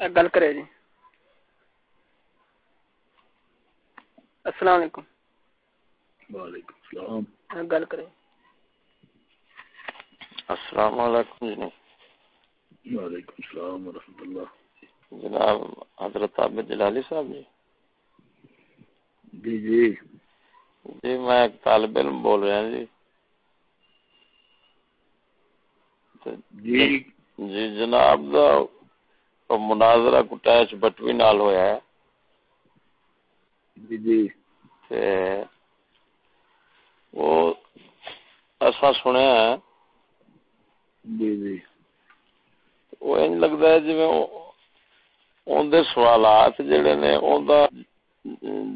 گل کرے جی۔ السلام علیکم۔ وعلیکم السلام۔ گل کرے السلام علیکم جی۔ وعلیکم السلام ورحمۃ اللہ۔ جناب حضرت عابد جلالی صاحب جی۔ جی جی۔ جی میں ایک طالب علم بول رہا ہوں جی۔ جی۔ جی جناب دا مناظرہ کٹیچ بٹوی نال ہویا ہے۔ جی جی۔ تے وہ ایسا سنیا ہے۔ جی جی۔ وہ انج لگتا ہے جی اندر سوالات جڑے نے اوندا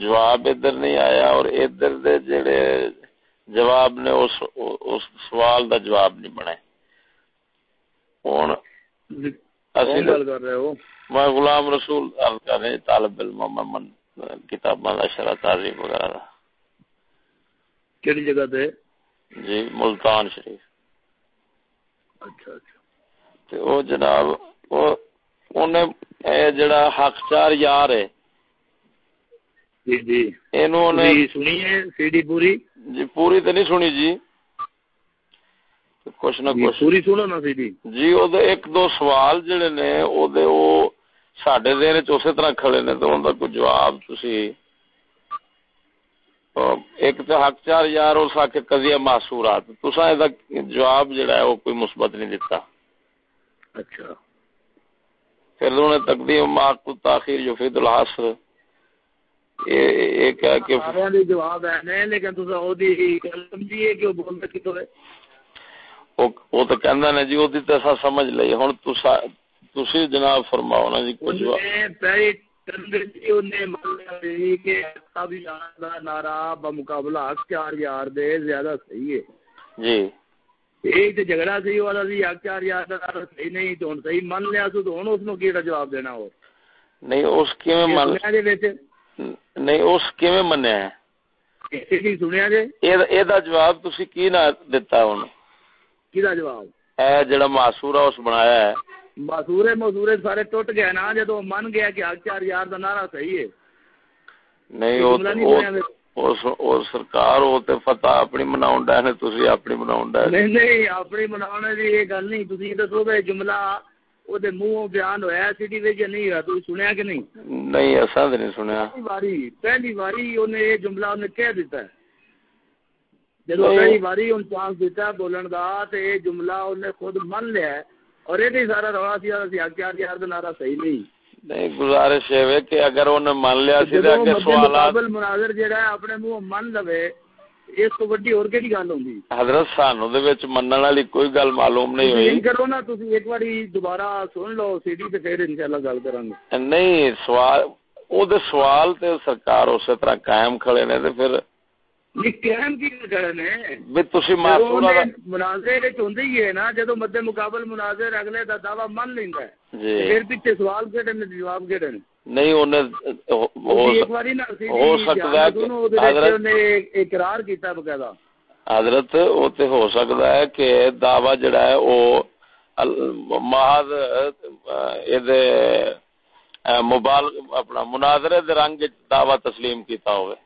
جواب ادھر نہیں آیا اور ادھر دے جڑے جواب نے اس اس سوال دا جواب نہیں بنے ہن میں غلام رسول عرض کر رہے طالب علم من کتاباں دا شرح تعظیم وغیرہ کیڑی جگہ تے؟ جی ملتان شریف۔ اچھا اچھا۔ تے او جناب او اونے اے جڑا حق چار یار ہے۔ جی جی۔ اینو نے سنی ہے سی ڈی پوری؟ جی پوری تے نہیں سنی جی۔ کچھ نہ کچھ۔ پوری سنو نا سی جی او دے ایک دو سوال جڑے نے او دے او ساڈے ذہن وچ اسی طرح کھڑے نے تے اوندا کوئی جواب تسی۔ ایک تے حق چار یار اس آکے قضیہ محصورات۔ تساں دا جواب جڑا ہے او کوئی مثبت نہیں دیتا اچھا۔ پھر انہوں نے تقدیم معقول تاخیر یفید الحصر ایک ہے کہ جواب ہے نے لیکن تسا او دی سمجھیے کہ او بولدا کتوں ہے۔ وہ تو کہندا نے جی او دی تے سمجھ لئی ہن تسا تسی جناب فرماؤ نا جی کچھ پہلی تندرستی انہیں مانا دی کہ سب یار دا نعرہ بمقابلہ چار یار دے زیادہ صحیح ہے جی ایک تے جھگڑا صحیح والا سی چار یار دا صحیح نہیں تو ہن صحیح من لیا تو ہن اس نو کیڑا جواب دینا ہو نہیں اس کیویں من نہیں اس کیویں منیا ہے سنیا جے اے دا جواب تسی کی نہ دتا ہن کیدا جواب؟ اے جڑا اس بنایا ہے۔ مزورے سارے ٹوٹ گئے نا جدو من گیا کہ حق چار یار دا نعرہ صحیح ہے۔ نہیں او او- سرکار او تے فتح اپنی تسی اپنی نہیں نہیں اپنی بنانے دی یہ گل نہیں۔ تسی دسو بے جملہ او دے منہوں بیان ہویا سی ڈی وچ نہیں ہوا تسی سنیا کہ نہیں؟ نہیں ایسا تے نہیں سنیا۔ پہلی باری پہلی باری انہیں یہ جملہ انہیں کہہ دیتا ہے۔ نہیں۔ باری ان چانس دیتا ہے بولن دا تے یہ جملہ انہیں خود من لیا ہے اور یہ نہیں سارا رولا سی سی ہزار یار دا نعرہ صحیح نہیں۔ نہیں گزارش ہے کہ اگر انہیں مان لیا سی تے سوالات مقابل مناظر جہاں ہے اپنے منہ من لوے اس تو وڈی اور کہڑی گل ہوندی؟ حضرت سانو دے وچ منن والی کوئی گل معلوم نہیں ہوئی۔ ان کرو نا تسی ایک باری دوبارہ سن لو سی ڈی تے پھر انشاءاللہ گل کریں گے نہیں سوال او دے سوال تے سرکار اسی طرح قائم کھڑے نے تے پھر ہوندی ہی ہے نا جدو مد مقابل مناظر اگلے دا دعویٰ من لیندا ہے۔ جی۔ پھر پیچھے سوال کہڑے نے جواب کہڑے نے؟ نہیں انہیں ہو سکتا ہے کہ حضرت نے اقرار کیتا بقاعدہ۔ حضرت وہ تے ہو سکتا ہے کہ دعوی جڑا ہے وہ محض موبائل اپنا مناظرے دے رنگ دعوی تسلیم کیتا ہوئے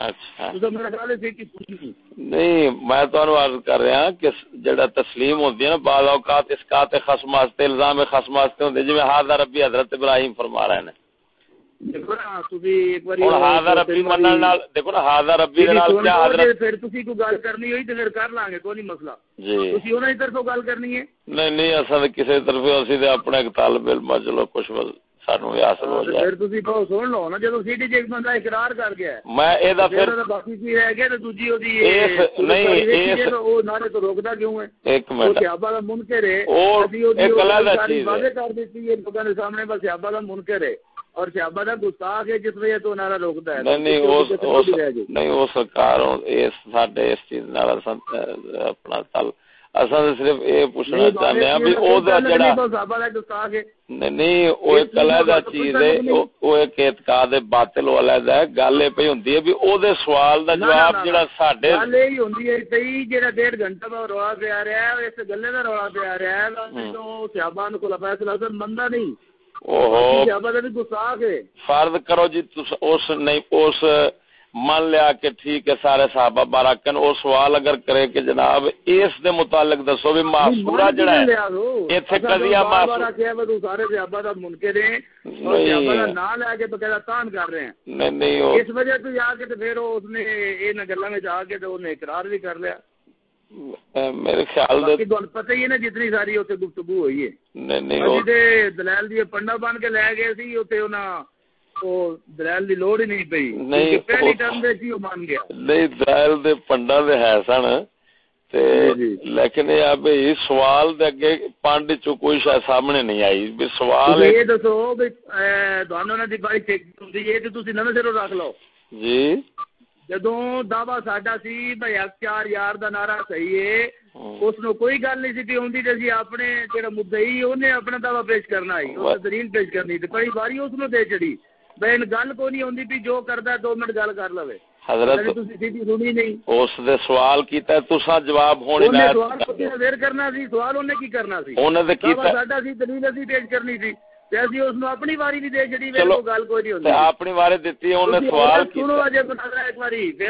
اچھا۔ نہیں۔ میں تو عرض کر رہا کہ جڑا تسلیم ہوتی ہے نا بعض اوقات اسقات خصم واسطے الزام خصم واسطے ہوندے جویں ہاذا ربی حضرت ابراہیم فرما رہے ہیں دیکھو نا تسی ایک باری ہن ہاذا ربی منن نال دیکھو نا ہاذا ربی دے نال کیا حضرت پھر تسی کو گل کرنی ہوئی تے پھر کر لیں گے کوئی نہیں مسئلہ۔ جی۔ تسی انہاں دی طرفوں گل کرنی ہے؟ نہیں نہیں اصل کسی طرف اسی تے اپنا ایک طالب علم چلو کچھ سانو حاصل ہو جائے میں اپنا اساں تے صرف اے پوچھنا چاہندے ہاں بھی او دا جڑا نہیں او ایک علیحدہ چیز ہے او ایک اعتقاد باطل علیحدہ ہے گل اے پئی ہوندی ہے بھی او دے سوال دا جواب جڑا ساڈے گل ای ہوندی ہے صحیح جڑا ڈیڑھ گھنٹہ دا روا پہ آ ہے اس گلے دا روا پہ آ ہے تو صحابہ کو فیصلہ سن بندہ نہیں۔ اوہو۔ صحابہ دے گستاخ ہے۔ فرض کرو جی اس نہیں اس مان لیا کہ ٹھیک ہے سارے صحابہ باراکن او سوال اگر کرے کہ جناب اس دے متعلق دسو بھی معصورہ جڑا ہے۔ ایتھے قضیہ معصورہ کیا ہے تو سارے صحابہ دا منکر ہیں۔ اور صحابہ دا نام لے کے بقیدہ تان کر رہے ہیں۔ نہیں نہیں اس وجہ تو یہ کے تے پھر اس نے اے نہ گلاں وچ کے تے انہوں اقرار بھی کر لیا۔ میرے خیال دے تو پتہ ہی ہے نا جتنی ساری اوتے گفتگو ہوئی ہے۔ نہیں نہیں ہاں جی، دلائل دی پڑھنا بن کے لے گئے سی اوتے انہاں جد دعا سی چار یار کا نارا سی ہے کوئی گل نہیں اپنے اپنا دعو پیش کرنا زرین پیش کرنی واری اس چڑی بین گل کو نہیں ہوندی بھی جو کردا ہے دو منٹ گل کر لوے حضرت اس دے سوال کیتا ہے تساں جواب ہونی نہ سوال کتے دیر کرنا سی سوال اونے کی کرنا سی اونے تے کیتا ساڈا سی دلیل اسی پیش کرنی سی تے اس نو اپنی واری نہیں دے جڑی ویلو گل کوئی نہیں ہوندی اپنی واری دتی اونے سوال کیتا سنو اجے بنا ایک واری